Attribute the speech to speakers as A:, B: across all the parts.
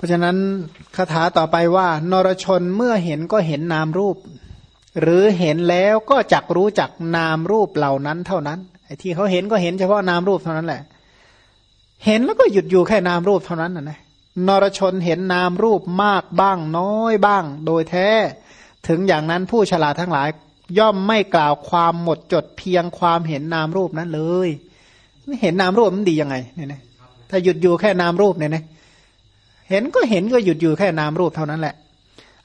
A: ราะฉะนั้นคาถาต่อไปว่า นรชนเมื่อเห็นก็เห็นนามรูป หรือเห็นแล้วก็จักรู้จักนามรูปเหล่านั้นเท่านั้นไอ้ที่เขาเห็นก็เห็นเฉพาะนามรูปเท่านั้นแหละ เห็นแล้วก็หยุดอยู่แค่นามรูปเท่านั้นนะนะนรชนเห็นนามรูปมากบ้างน้อยบ้าง โดยแท้ ถึงอย่างนั้นผู้ฉลาดทั้งหลาย ย่อมไม่กล่าวความหมดจดเพียงความเห็นนามรูปนั้นเลยเห็นนามรูปมันดียังไงเนี่ยนะถ้าหยุดอยู่แค่นามรูปเนี่ยนะ เห็นก็เห็นก็หยุดอยู่แค่นามรูปเท่านั้นแหละ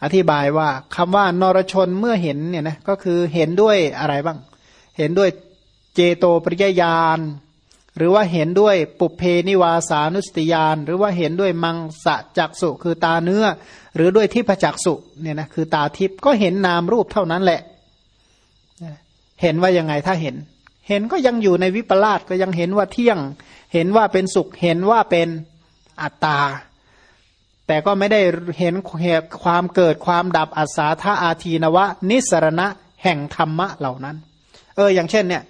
A: อธิบายว่าคำว่านรชนเมื่อเห็นเนี่ยนะก็คือเห็นด้วยอะไรบ้าง เห็นด้วยเจโตปริยญาณหรือว่าเห็นด้วยปุเพนิวาสานุสติยาน หรือว่าเห็นด้วยมังสะจักสุคือตาเนื้อ หรือด้วยทิพจักสุเนี่ยนะคือตาทิพก็เห็นนามรูปเท่านั้นแหละ เห็นว่ายังไงถ้าเห็น เห็นก็ยังอยู่ในวิปลาสก็ยังเห็นว่าเที่ยง เห็นว่าเป็นสุขเห็นว่าเป็นอัตตา แต่ก็ไม่ได้เห็นเหตุความเกิดความดับอัศาธาอาทีนวะ นิสรณะแห่งธรรมะเหล่านั้น เออ อย่างเช่นเนี่ย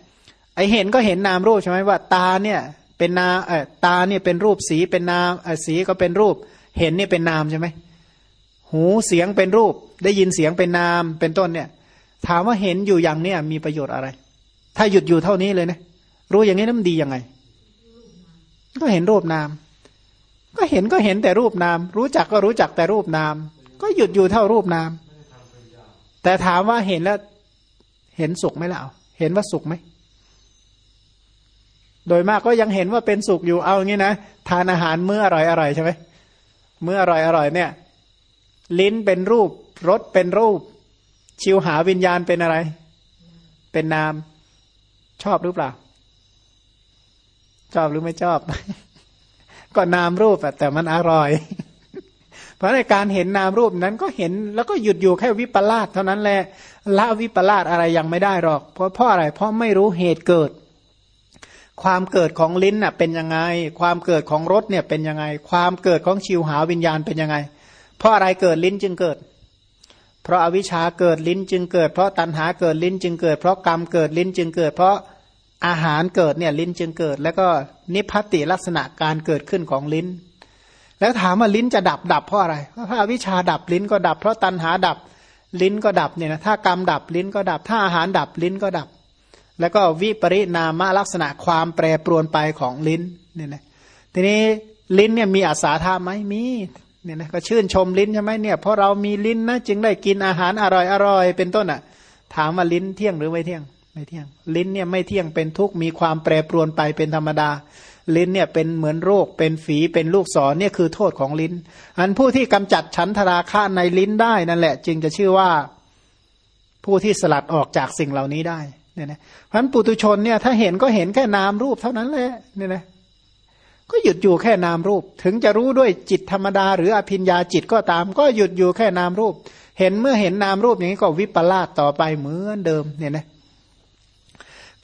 A: ไอเห็นก็เห็นนามรูปใช่ไหมว่า ตาเนี่ยเป็นนาเออตาเนี่ยเป็นรูปสีเป็นนามเออสีก็เป็นรูป เห็นเนี่ยเป็นนามใช่ไหมหูเสียงเป็นรูป ได้ยินเสียงเป็นนามเป็นต้นเนี่ย ถามว่าเห็นอยู่อย่างเนี้ยมีประโยชน์อะไร ถ้าหยุดอยู่เท่านี้เลยนะรู้อย่างนี้นั้นดียังไง ก็เห็นรูปนาม ก็เห็นก็เห็นแต่รูปนาม รู้จักก็รู้จักแต่รูปนาม ก็หยุดอยู่เท่ารูปนาม แต่ถามว่าเห็นแล้วเห็นสุขไหมล่ะเห็นว่าสุขไหมโดยมากก็ยังเห็นว่าเป็นสุขอยู่เอาอย่างนี้นะทานอาหารเมื้ออร่อยอร่อยใช่ไหมเมื้ออร่อยอร่อยเนี่ย ลิ้นเป็นรูปรสเป็นรูป ชิวหาวิญญาณเป็นอะไร เป็นนาม ชอบหรือเปล่า ชอบหรือไม่ชอบ ก็นามรูปแต่มันอร่อย เพราะในการเห็นนามรูปนั้นก็เห็นแล้วก็หยุดอยู่แค่วิปลาสเท่านั้นแหละละวิปลาสอะไรยังไม่ได้หรอก เพราะเพราะอะไร เพราะไม่รู้เหตุเกิด ความเกิดของลิ้นน่ะเป็นยังไง ความเกิดของรสเนี่ยเป็นยังไง ความเกิดของชิวหาวิญญาณเป็นยังไง เพราะอะไรเกิดลิ้นจึงเกิด เพราะอวิชชาเกิดลิ้นจึงเกิด เพราะตัณหาเกิดลิ้นจึงเกิด เพราะกรรมเกิดลิ้นจึงเกิด เพราะ อาหารเกิดเนี่ยลิ้นจึงเกิด แล้วก็นิพพติลักษณะการเกิดขึ้นของลิ้น แล้วถามว่าลิ้นจะดับดับเพราะอะไรเพราะวิชาดับลิ้นก็ดับ เพราะตัณหาดับลิ้นก็ดับเนี่ยนะถ้ากรรมดับลิ้นก็ดับ ถ้าอาหารดับลิ้นก็ดับ แล้วก็วิปริณามลักษณะความแปรปรวนไปของลิ้นเนี่ยนะทีนี้ลิ้นเนี่ยมีอาสาธาไหมมีเนี่ยนะก็ชื่นชมลิ้นใช่ไหมเนี่ยเพราะเรามีลิ้นนะจึงได้กินอาหารอร่อยอร่อยเป็นต้นอะ ถามว่าลิ้นเที่ยงหรือไม่เที่ยง ไม่เที่ยง ลิ้นเนี่ยไม่เที่ยงเป็นทุกข์มีความแปรปรวนไปเป็นธรรมดา ลิ้นเนี่ยเป็นเหมือนโรคเป็นฝีเป็นลูกศรเนี่ยคือโทษของลิ้น อันผู้ที่กำจัดฉันทราคะในลิ้นได้นั่นแหละ จึงจะชื่อว่าผู้ที่สลัดออกจากสิ่งเหล่านี้ได้เนี่ยนะเพราะนั้นปุตุชนเนี่ยถ้าเห็นก็เห็นแค่นามรูปเท่านั้นแหละเนี่ยนะก็หยุดอยู่แค่นามรูป ถึงจะรู้ด้วยจิตธรรมดา หรืออภิญญาจิตก็ตาม ก็หยุดอยู่แค่นามรูป เห็นเมื่อเห็นนามรูปอย่างนี้ก็วิปลาสต่อไปเหมือนเดิมเนี่ยนะ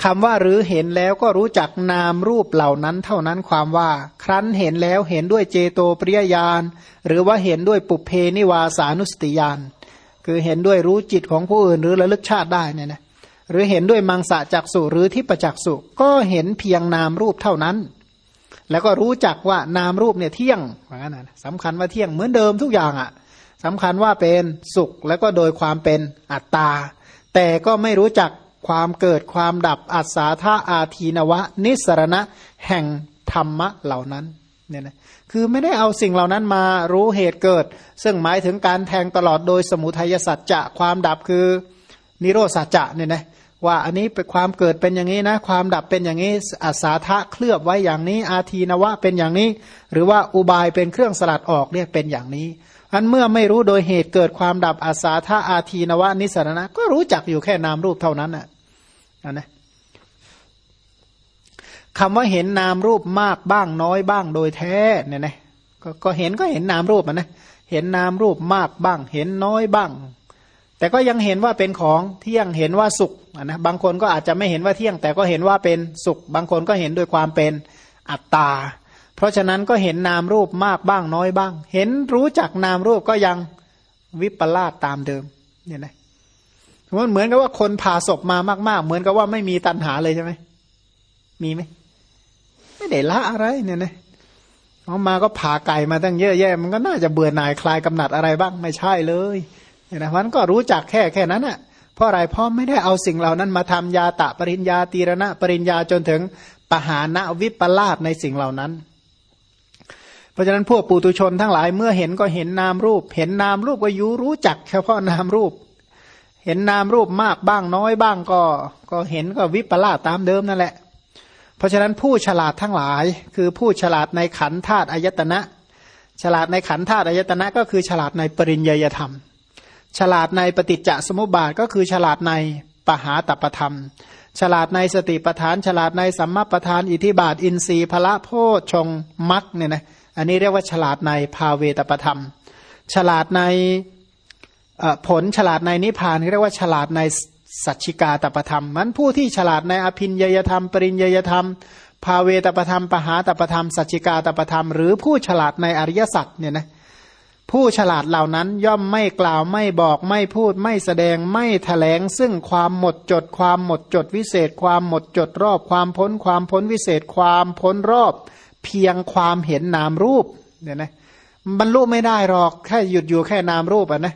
A: คำว่าหรือเห็นแล้วก็รู้จักนามรูปเหล่านั้นเท่านั้นความว่า ครั้นเห็นแล้วเห็นด้วยเจโตปริยญาณหรือว่าเห็นด้วยปุเพนิวาสานุสติญาณคือเห็นด้วยรู้จิตของผู้อื่นหรือระลึกชาติได้เนี่ยนะหรือเห็นด้วยมังสะจักสุหรือทิปจักสุก็เห็นเพียงนามรูปเท่านั้น แล้วก็รู้จักว่านามรูปเนี่ยเที่ยงว่างั้นนะสำคัญว่าเที่ยงเหมือนเดิมทุกอย่างอะ่ะสำคัญว่าเป็นสุขแล้วก็โดยความเป็นอัตตาแต่ก็ไม่รู้จัก ความเกิดความดับอัศาธาอาทีนวะ นิสรณะแห่งธรรมะเหล่านั้นเนี่ยนะคือไม่ได้เอาสิ่งเหล่านั้นมารู้เหตุเกิด ซึ่งหมายถึงการแทงตลอดโดยสมุทัยสัจจะความดับคือนิโรสัจจะเนี่ยนะว่าอันนี้เป็นความเกิดเป็นอย่างนี้นะ ความดับเป็นอย่างนี้อัศาธาเคลือบไว้อย่างนี้ อาทีนวะเป็นอย่างนี้ หรือว่าอุบายเป็นเครื่องสลัดออกเนี่ยเป็นอย่างนี้อันเมื่อไม่รู้โดยเหตุเกิดความดับอาสาธาอาทีนวะนิสรณะก็รู้จักอยู่แค่นามรูปเท่านั้นน่ะ นะคำว่าเห็นนามรูปมากบ้างน้อยบ้างโดยแท้เนี่ยนะกก็เห็นก็เห็นนามรูปนนะเห็นนามรูปมากบ้าง เห็นน้อยบ้าง แต่ก็ยังเห็นว่าเป็นของเที่ยงเห็นว่าสุขนะบางคนก็อาจจะไม่เห็นว่าเที่ยง แต่ก็เห็นว่าเป็นสุข บางคนก็เห็นด้วยความเป็นอัตตา เพราะฉะนั้นก็เห็นนามรูปมากบ้างน้อยบ้าง เห็นรู้จักนามรูปก็ยังวิปลาสตามเดิมเนี่ยนะ มันเหมือนกับว่าคนผ่าศพมามาก ๆ เหมือนกับว่าไม่มีตัณหาเลยใช่ไหมมีไหมไม่ได้ละอะไรเนี่ยนะเอามาก็ผ่าไก่มาตั้งเยอะแยะ มันก็น่าจะเบื่อหน่ายคลายกำหนัดอะไรบ้างไม่ใช่เลยเนะมันก็รู้จักแค่แค่นั้นอะเพราะอะไรเพราะไม่ได้เอาสิ่งเหล่านั้นมาทำยาตะปริญญาตีรณะ ปริญญาจนถึงปหานะวิปลาสในสิ่งเหล่านั้น เพราะฉะนั้นพวกปุตุชนทั้งหลายเมื่อเห็นก็เห็นนามรูป เห็นนามรูปก็ยูรู้จักเฉพาะนามรูป เห็นนามรูปมากบ้างน้อยบ้างก็ ก็เห็นก็วิปลาสตามเดิมนั่นแหละ เพราะฉะนั้นผู้ฉลาดทั้งหลาย คือผู้ฉลาดในขันธาตุอายตนะ ฉลาดในขันธาตุอายตนะ ก็คือฉลาดในปริญญาธรรม ฉลาดในปฏิจจสมุปบาทก็คือฉลาดในปหาตปธรรม ฉลาดในสติปทาน ฉลาดในสัมมาปทาน อิทิบาท อินทรีย์พละโพชงมักเนี่ยนะอันนี้เรียกว่าฉลาดในภาเวตปธรรม ฉลาดใน ผลฉลาดในนิพพานเรียกว่าฉลาดในสัจฉิกาตปธรรมมันผู้ที่ฉลาดในอภินยยธรรม ปริญยยธรรม ภาเวตปธรรม ปหาตปธรรม สัจฉิกาตปธรรม หรือผู้ฉลาดในอริยสัจเนี่ยนะผู้ฉลาดเหล่านั้นย่อมไม่กล่าวไม่บอกไม่พูดไม่แสดงไม่ถแถลง ซึ่งความหมดจด ความหมดจดวิเศษ ความหมดจดรอบ ความพ้นความพ้นวิเศษ ความพ้นรอบ เพียงความเห็นนามรูปเนี่ยนะบรรลุไม่ได้หรอกแค่หยุดอยู่แค่นามรูปอะนะ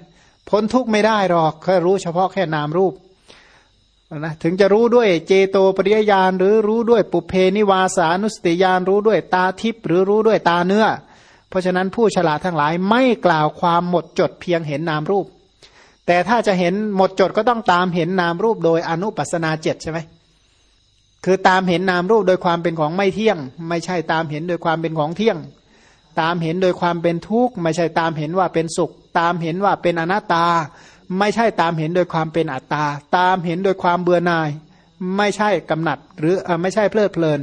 A: พ้นทุกข์ไม่ได้หรอกแค่รู้เฉพาะแค่นามรูปนะถึงจะรู้ด้วยเจโตปริยญาณหรือรู้ด้วยปุเพนิวาสานุสติญาณรู้ด้วยตาทิพย์หรือรู้ด้วยตาเนื้อ เพราะฉะนั้นผู้ฉลาดทั้งหลายไม่กล่าวความหมดจดเพียงเห็นนามรูป แต่ถ้าจะเห็นหมดจดก็ต้องตามเห็นนามรูปโดยอนุปัสนาเจ็ดใช่ไหมคือตามเห็นนามรูปโดยความเป็นของไม่เที่ยง ไม่ใช่ตามเห็นโดยความเป็นของเที่ยง ตามเห็นโดยความเป็นทุกข์ไม่ใช่ตามเห็นว่าเป็นสุข ตามเห็นว่าเป็นอนัตตา ไม่ใช่ตามเห็นโดยความเป็นอัตตา ตามเห็นโดยความเบื่อหน่าย ไม่ใช่กำหนัด หรือไม่ใช่เพลิดเพลิน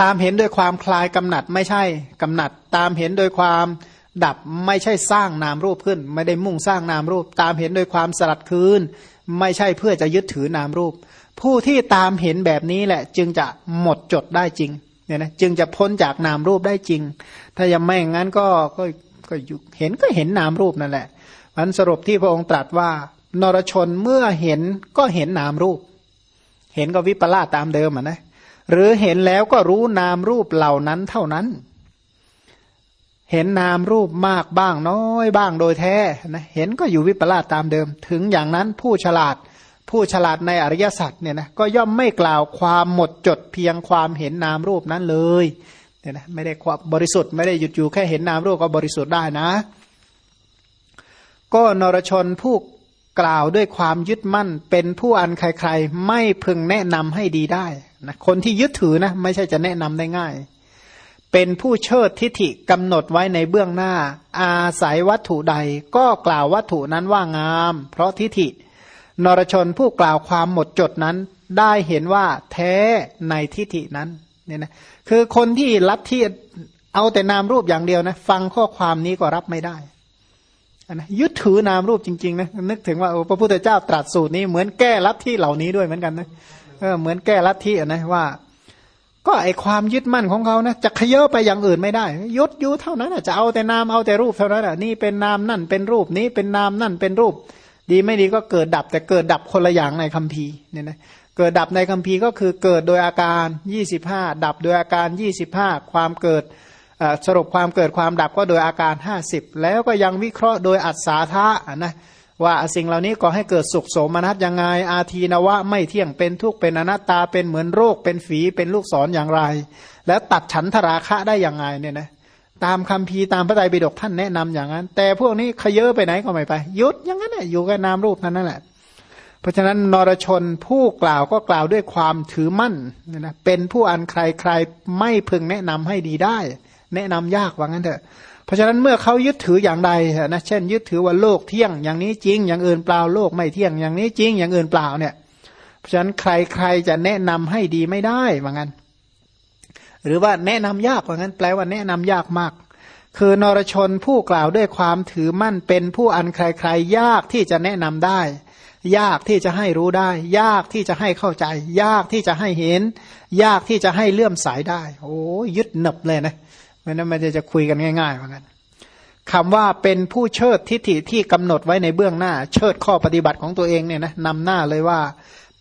A: ตามเห็นโดยความคลายกำหนัด ไม่ใช่กำหนัด ตามเห็นโดยความดับไม่ใช่สร้างนามรูปขึ้น ไม่ได้มุ่งสร้างนามรูป ตามเห็นโดยความสลัดคืน ไม่ใช่เพื่อจะยึดถือนามรูป ผู้ที่ตามเห็นแบบนี้แหละ จึงจะหมดจดได้จริง เนี่ยนะจึงจะพ้นจากนามรูปได้จริง ถ้ายังไม่งั้นก็ก็ก็เห็นก็เห็นนามรูปนั่นแหละมันสรุปที่พระองค์ตรัสว่านรชนเมื่อเห็นก็เห็นนามรูป เห็นก็วิปลาสตามเดิมอะนะหรือเห็นแล้วก็รู้นามรูปเหล่านั้นเท่านั้น เห็นนามรูปมากบ้างน้อยบ้างโดยแท้นะเห็นก็อยู่วิปลาสตามเดิม ถึงอย่างนั้นผู้ฉลาด ผู้ฉลาดในอริยสัจเนี่ยนะก็ย่อมไม่กล่าวความหมดจดเพียงความเห็นนามรูปนั้นเลยเนี่ยนะไม่ได้ความบริสุทธิ์ไม่ได้หยุดอยู่แค่เห็นนามรูปก็บริสุทธิ์ได้นะ ก็นรชนผู้กล่าวด้วยความยึดมั่นเป็นผู้อันใครๆ ไม่พึงแนะนำให้ดีได้นะคนที่ยึดถือนะไม่ใช่จะแนะนำได้ง่าย เป็นผู้เชิดทิฐิกำหนดไว้ในเบื้องหน้า อาศัยวัตถุใดก็กล่าววัตถุนั้นว่างาม เพราะทิฐิ นรชนผู้กล่าวความหมดจดนั้น ได้เห็นว่าแท้ในทิฏฐินั้นเนี่ยนะคือคนที่รับที่เอาแต่นามรูปอย่างเดียวนะฟังข้อความนี้ก็รับไม่ได้นะยึดถือนามรูปจริงๆนะนึกถึงว่าพระพุทธเจ้าตรัสสูตรนี้เหมือนแก้ลัทธิเหล่านี้ด้วยเหมือนกันนะเออเหมือนแก้ลัทธินะว่า ก็ไอความยึดมั่นของเขานะจะขยอไปอย่างอื่นไม่ได้ยึดอยู่เท่านั้นจะเอาแต่นามเอาแต่รูปเท่านั้นอะนี่เป็นนามนั่นเป็นรูปนี้เป็นนามนั่นเป็นรูป ดีไม่ดีก็เกิดดับแต่เกิดดับคนละอย่างในคัมภีร์เนี่ยนะเกิดดับในคัมภีร์ก็คือเกิดโดยอาการ 25 ดับโดยอาการ 25 ความเกิดสรุปความเกิดความดับก็โดยอาการ 50 แล้วก็ยังวิเคราะห์โดยอัศาธานะว่าสิ่งเหล่านี้ก็ให้เกิดสุขโสมนัสยังไง อาทีนวะไม่เที่ยงเป็นทุกข์เป็นอนัตตาเป็นเหมือนโรคเป็นฝีเป็นลูกศรออย่างไร แล้วตัดฉันทราคะได้อย่างไงเนี่ยนะ ตามคำพีตามพระไตรปิฎกท่านแนะนำอย่างนั้น แต่พวกนี้ขยเยอะไปไหนก็ไม่ไปยุดอย่างนั้นแหละอยู่กับนามรูปนั้นนั่นแหละ เพราะฉะนั้นนรชนผู้กล่าวก็กล่าวด้วยความถือมั่นนะเป็นผู้อันใครใครไม่พึงแนะนำให้ดีได้ แนะนำยากว่างั้นเถอะเพราะฉะนั้นเมื่อเขายึดถืออย่างใดนะเช่น ยึดถือว่าโลกเที่ยงอย่างนี้จริง อย่างอื่นเปล่าโลกไม่เที่ยงอย่างนี้จริง อย่างอื่นเปล่าเนี่ย เพราะฉะนั้นใครใครจะแนะนำให้ดีไม่ได้ว่างั้น หรือว่าแนะนำยากว่างั้นแปลว่าแนะนำยากมาก คือนรชนผู้กล่าวด้วยความถือมั่นเป็นผู้อันใครๆ ยากที่จะแนะนำได้ ยากที่จะให้รู้ได้ ยากที่จะให้เข้าใจ ยากที่จะให้เห็น ยากที่จะให้เลื่อมสายได้ โอ้ยึดหนึบเลยนะไม่นั้นมันจะคุยกันง่ายๆเหมือนกันคำว่าเป็นผู้เชิดทิฏฐิที่กำหนดไว้ในเบื้องหน้า เชิดข้อปฏิบัติของตัวเองเนี่ยนะนำหน้าเลยว่า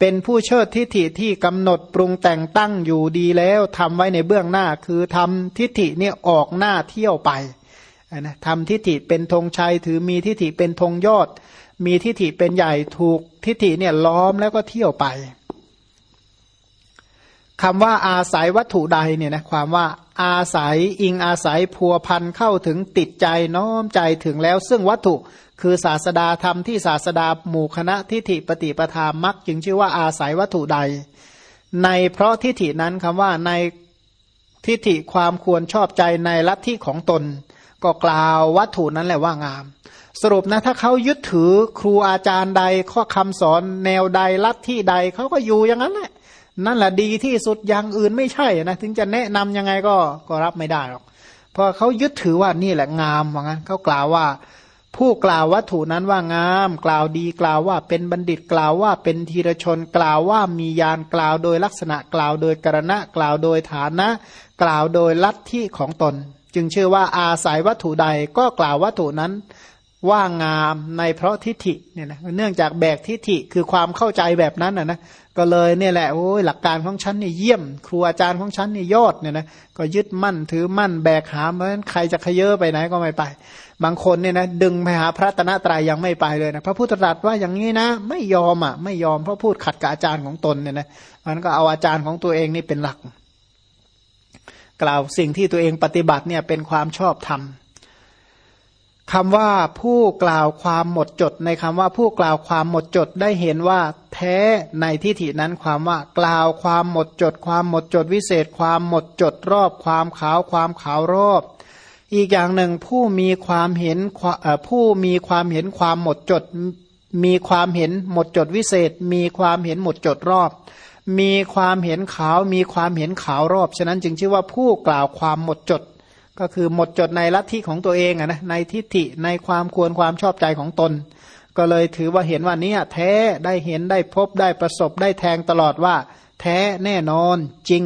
A: เป็นผู้เชิดทิฏฐิที่กำหนดปรุงแต่งตั้งอยู่ดีแล้วทำไว้ในเบื้องหน้า คือทำทิฏฐิเนี่ยออกหน้าเที่ยวไปนะทำทิฏฐิเป็นธงชัยถือมีทิฏฐิเป็นธงยอด มีทิฏฐิเป็นใหญ่ถูกทิฏฐิเนี่ยล้อมแล้วก็เที่ยวไปคำว่าอาศัยวัตถุใดเนี่ยนะความว่าอาศัยอิงอาศัยพัวพันเข้าถึงติดใจน้อมใจถึงแล้ว ซึ่งวัตถุ คือศาสดาธรรมที่ศาสดาหมู่คณะทิฏฐิปฏิปทามักจึงชื่อว่าอาศัยวัตถุใด ในเพราะทิฏฐินั้นคำว่าในทิฏฐิความควรชอบใจในลัทธิของตน ก็กล่าววัตถุนั้นแหละว่างาม สรุปนะถ้าเขายึดถือครูอาจารย์ใดข้อคำสอนแนวใดลัทธิใดเขาก็อยู่อย่างนั้นแหละนั่นแหละดีที่สุดอย่างอื่นไม่ใช่นะถึงจะแนะนํำยังไงก็ก็รับไม่ได้หรอกเพราะเขายึดถือว่านี่แหละงามว่างั้นเขากล่าวว่า ผู้กล่าววัตถุนั้นว่างาม กล่าวดีกล่าวว่าเป็นบัณฑิตกล่าวว่าเป็นธีรชนกล่าวว่ามียานกล่าวโดยลักษณะกล่าวโดยกรณะกล่าวโดยฐานะ กล่าวโดยลัทธิของตน จึงเชื่อว่าอาศัยวัตถุใดก็กล่าววัตถุนั้นว่างามในเพราะทิฏฐิเนี่ยนะเนื่องจากแบกทิฏฐิคือความเข้าใจแบบนั้นนะนะ ก็เลยเนี่ยแหละโอ้ยหลักการของฉันนี่เยี่ยม ครูอาจารย์ของฉันนี่ยอดเนี่ยนะก็ยึดมั่นถือมั่นแบกหามเพราะฉะนั้นใครจะขยเยอะไปไหนก็ไม่ไป บางคนเนี่ยนะดึงไปหาพระตนะตรายยังไม่ไปเลยนะพระพุทธตรัสว่าอย่างนี้นะ ไม่ยอมอะไม่ยอมเพราะพูดขัดกับอาจารย์ของตนเนี่ยนะมันก็เอาอาจารย์ของตัวเองนี่เป็นหลัก กล่าวสิ่งที่ตัวเองปฏิบัติเนี่ยเป็นความชอบธรรม คำว่าผู้กล่าวความหมดจด ในคำว่าผู้กล่าวความหมดจดได้เห็นว่าแท้ในทิฏฐินั้นความว่ากล่าวความหมดจด ความหมดจดวิเศษ ความหมดจดรอบ ความขาวความขาวรอบ อีกอย่างหนึ่งผู้มีความเห็นผู้มีความเห็นความหมดจด มีความเห็นหมดจดวิเศษ มีความเห็นหมดจดรอบ มีความเห็นขาว มีความเห็นขาวรอบ ฉะนั้นจึงชื่อว่าผู้กล่าวความหมดจด ก็คือหมดจดในลัทธิของตัวเองอะนะในทิฏฐิในความควรความชอบใจของตน ก็เลยถือว่าเห็นว่านี้แท้ได้เห็นได้พบได้ประสบได้แทงตลอดว่า แท้แน่นอนจริง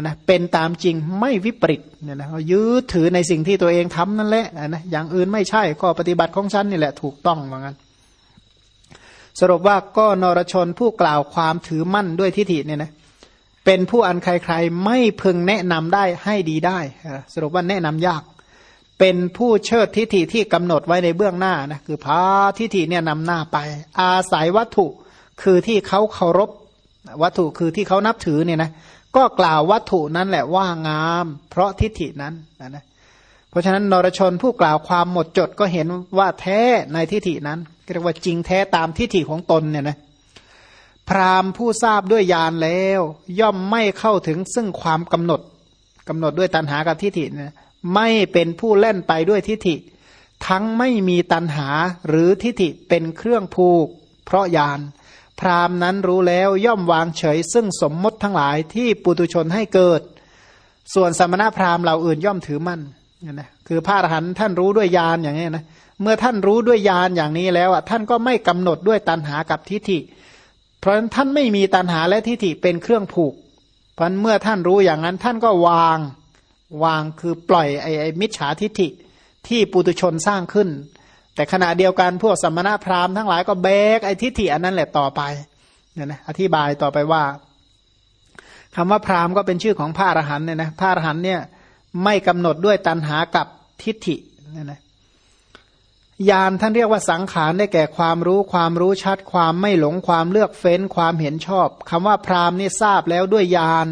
A: นะเป็นตามจริงไม่วิปริตเนี่ยนะยืดถือในสิ่งที่ตัวเองทำนั่นแหละนะอย่างอื่นไม่ใช่ข้อปฏิบัติของฉันนี่แหละถูกต้องเหมือนกันสรุปว่าก็นรชนผู้กล่าวความถือมั่นด้วยทิฏฐิเนี่ยนะเเป็นผู้อันใครๆไม่พึงแนะนำได้ให้ดีได้สรุปว่าแนะนำยาก เป็นผู้เชิดทิฏฐิที่กำหนดไว้ในเบื้องหน้านะคือพาทิฏฐิเนี่ยนำหน้าไป อาศัยวัตถุคือที่เขาเคารพวัตถุคือที่เขานับถือเนี่ยนะก็กล่าววัตถุนั้นแหละว่างาม เพราะทิฏฐินั้นนะนะเพราะฉะนั้นนรชนผู้กล่าวความหมดจดก็เห็นว่าแท้ในทิฏฐินั้นเรียกว่าจริงแท้ตามทิฏฐิของตนเนี่ยนะ พราหมณ์ผู้ทราบด้วยญาณแล้ว ย่อมไม่เข้าถึงซึ่งความกำหนดกำหนดด้วยตัณหากับทิฏฐินะไม่เป็นผู้เล่นไปด้วยทิฏฐิ ทั้งไม่มีตัณหาหรือทิฏฐิเป็นเครื่องผูก เพราะญาณพราหมณ์นั้นรู้แล้วย่อมวางเฉย ซึ่งสมมติทั้งหลายที่ปุตุชนให้เกิด ส่วนสมณพราหมณ์เหล่าอื่นย่อมถือมั่นนะคือพระอรหันต์ท่านรู้ด้วยญาณอย่างนี้นะเมื่อท่านรู้ด้วยญาณอย่างนี้แล้วอะท่านก็ไม่กำหนดด้วยตัณหากับทิฏฐิ เพราะฉะนั้นท่านไม่มีตัณหาและทิฏฐิเป็นเครื่องผูก เพราะเมื่อท่านรู้อย่างนั้นท่านก็วางวางคือปล่อยไอ้ไอ้มิจฉาทิฏฐิที่ปุตุชนสร้างขึ้น แต่ขณะเดียวกันพวกสมณพราหมณ์ทั้งหลายก็แบกไอ้ทิฏฐิอันนั้นแหละต่อไปเนี่ยนะอธิบายต่อไปว่าคำว่าพราหมณ์ก็เป็นชื่อของพระอรหันต์เนี่ยนะพระอรหันต์เนี่ยไม่กำหนดด้วยตัณหากับทิฏฐิเนี่ยนะ ญาณท่านเรียกว่าสังขารได้แก่ความรู้ความรู้ชัด ความไม่หลงความเลือกเฟ้นความเห็นชอบคำว่าพราหมณ์นี่ทราบแล้วด้วยญาณ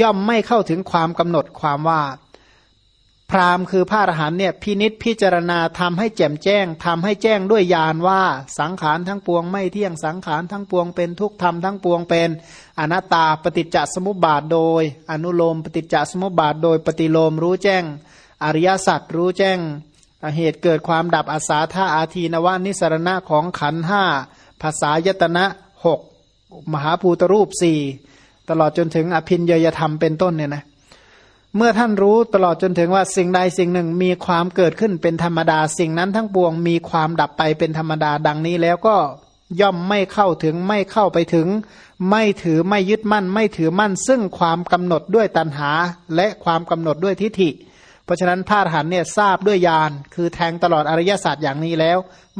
A: ย่อมไม่เข้าถึงความกำหนดความว่า พราหมณ์คือพระอรหันเนี่ยพินิษพิจารณาทำให้แจ่มแจ้งทำให้แจ้งด้วยญาณว่าสังขารทั้งปวงไม่เที่ยงสังขารทั้งปวงเป็นทุกธรรมทั้งปวงเป็นอนัตตาปฏิจจสมุปบาทโดย อนุโลมปฏิจจสมุปบาทโดยปฏิโลมรู้แจ้ง อริยสัจรู้แจ้ง เหตุเกิดความดับอาสาธาอาทีนวานิสรณะของขันห้าภาษายตนะหกมหาภูตรูปสี่ตลอดจนถึงอภินยยธรรมเป็นต้นเนี่ยนะเมื่อท่านรู้ตลอดจนถึงว่าสิ่งใดสิ่งหนึ่งมีความเกิดขึ้นเป็นธรรมดา สิ่งนั้นทั้งปวงมีความดับไปเป็นธรรมดาดังนี้แล้วก็ย่อมไม่เข้าถึงไม่เข้าไปถึง ไม่ถือไม่ยึดมั่น ไม่ถือมั่น ซึ่งความกำหนดด้วยตัณหา และความกำหนดด้วยทิฏฐิ เพราะฉะนั้นพระอรหันเนี่ยทราบด้วยญาณคือแทงตลอดอริยศาสตร์อย่างนี้แล้ว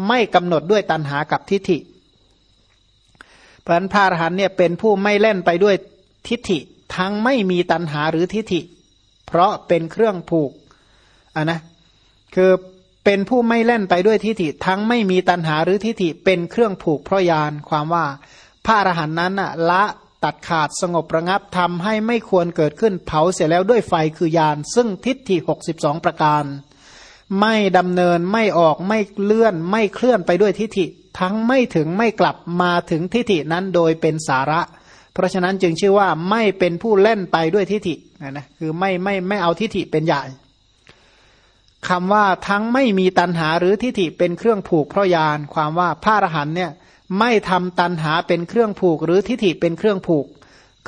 A: ไม่กำหนดด้วยตัณหากับทิฏฐิ เพราะฉะนั้นพระอรหันต์เนี่ยเป็นผู้ไม่เล่นไปด้วยทิฏฐิทั้งไม่มีตัณหาหรือทิฏฐิ เพราะเป็นเครื่องผูกอะนะคือเป็นผู้ไม่เล่นไปด้วยทิฏฐิ ทั้งไม่มีตัณหาหรือทิฏฐิเป็นเครื่องผูกเพราะยานความว่าพระอรหันต์นั้นละ ตัดขาดสงบระงับทำให้ไม่ควรเกิดขึ้นเผาเสียแล้วด้วยไฟคือยาน ซึ่งทิฏฐิ62ประการ ไม่ดำเนินไม่ออกไม่เลื่อนไม่เคลื่อนไปด้วยทิฏฐิ ทั้งไม่ถึงไม่กลับมาถึงทิฏฐินั้นโดยเป็นสาระ เพราะฉะนั้นจึงชื่อว่าไม่เป็นผู้เล่นไปด้วยทิฏฐินะนะคือไม่ไม่ไม่เอาทิฏฐิเป็นใหญ่คำว่าทั้งไม่มีตันหาหรือทิฏฐิเป็นเครื่องผูกเพราะยานความว่าพระอรหันเนี่ย ไม่ทำตันหาเป็นเครื่องผูกหรือทิฏฐิเป็นเครื่องผูก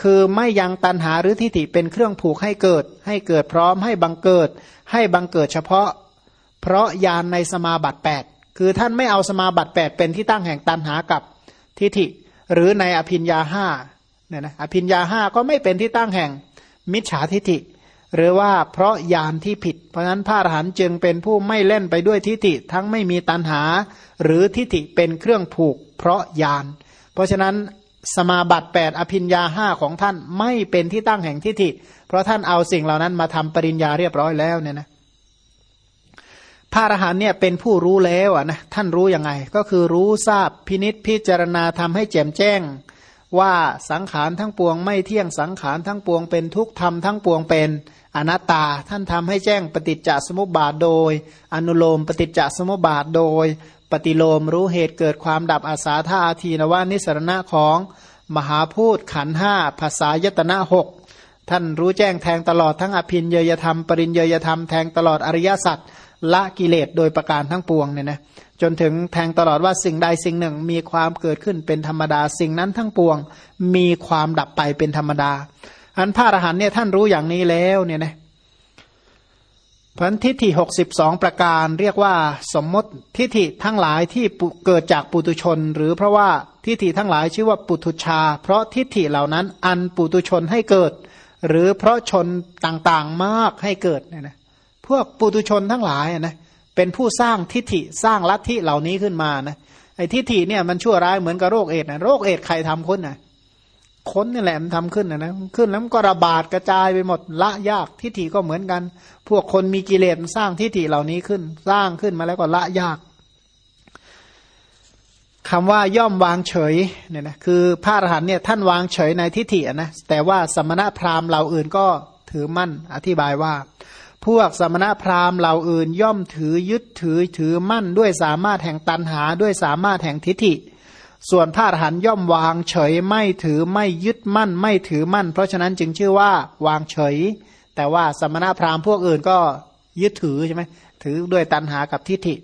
A: คือไม่ยังตันหาหรือทิฏฐิเป็นเครื่องผูกให้เกิด ให้เกิดพร้อมให้บังเกิด ให้บังเกิดเฉพาะ เพราะยานในสมาบัติ8คือท่านไม่เอาสมาบัติ8เป็นที่ตั้งแห่งตันหากับทิฏฐิ หรือในอภินยาห้าเนี่ยนะอภินยาห้าก็ไม่เป็นที่ตั้งแห่งมิจฉาทิฏฐิ หรือว่าเพราะยานที่ผิด เพราะฉะนั้นพระอรหันต์จึงเป็นผู้ไม่เล่นไปด้วยทิฏฐิทั้งไม่มีตันหา หรือทิฏฐิเป็นเครื่องผูก เพราะยาน เพราะฉะนั้นสมาบัติ 8 อภินยาห้าของท่านไม่เป็นที่ตั้งแห่งทิฏฐิ เพราะท่านเอาสิ่งเหล่านั้นมาทำปริญญาเรียบร้อยแล้วเนี่ยนะพระอรหันต์เนี่ยเป็นผู้รู้แล้วอะนะท่านรู้ยังไง ก็คือรู้ทราบพินิษพิจารณาทำให้แจ่มแจ้ง ว่าสังขารทั้งปวงไม่เที่ยงสังขารทั้งปวงเป็นทุกธรรมทั้งปวงเป็นอนัตตา ท่านทำให้แจ้งปฏิจจสมุปบาทโดย อนุโลมปฏิจจสมุปบาทโดย ปฏิโลมรู้เหตุเกิดความดับอาสาธาอาทีนว่านิสรณะของมหาพูดขันห้าภาษายตนะหกท่านรู้แจ้งแทงตลอดทั้งอภินเยยธรรม ปริญเยยธรรมแทงตลอดอริยสัจละกิเลสโดยประการทั้งปวงเนี่ยนะ จนถึงแทงตลอดว่าสิ่งใดสิ่งหนึ่ง มีความเกิดขึ้นเป็นธรรมดา สิ่งนั้นทั้งปวง มีความดับไปเป็นธรรมดา อันพระอรหันเนี่ยท่านรู้อย่างนี้แล้วเนี่ยนะพันทิฏฐิหกสิบสองประการเรียกว่าสมมติทิฏฐิทั้งหลายที่เกิดจากปุตุชน หรือเพราะว่าทิฏฐิทั้งหลายชื่อว่าปุถุชา เพราะทิฏฐิเหล่านั้น อันปุตุชนให้เกิด หรือเพราะชนต่างๆมากให้เกิดเนี่ยนะพวกปุตุชนทั้งหลายนะเเป็นผู้สร้างทิฏฐิสร้างลัทธิเหล่านี้ขึ้นมานะไอ้ทิฏฐิเนี่ยมันชั่วร้ายเหมือนกับโรคเอดนะโรคเอดใครทำคนนะค้นนี่แหละมันทำขึ้นนะนะขึ้นแล้วมันก็ระบาดกระจายไปหมดละยากทิฏฐิก็เหมือนกัน พวกคนมีกิเลสสร้างทิฏฐิเหล่านี้ขึ้น สร้างขึ้นมาแล้วก็ละยากคำว่าย่อมวางเฉยเนี่ยนะคือพระอรหันเนี่ยท่านวางเฉยในทิฏฐินะแต่ว่าสมณะพราหมณ์เหล่าอื่นก็ถือมั่นอธิบายว่า พวกสมณะพราหมณ์เหล่าอื่นย่อมถือยึดถือถือมั่นด้วยสามารถแห่งตันหาด้วยสามารถแห่งทิฏฐิ ส่วนพระอรหันย่อมวางเฉยไม่ถือไม่ยึดมั่น ไม่ถือมั่น เพราะฉะนั้นจึงชื่อว่าวางเฉย แต่ว่าสมณะพราหมณ์พวกอื่นก็ยึดถือใช่ไหมถือด้วยตันหากับทิฏฐิ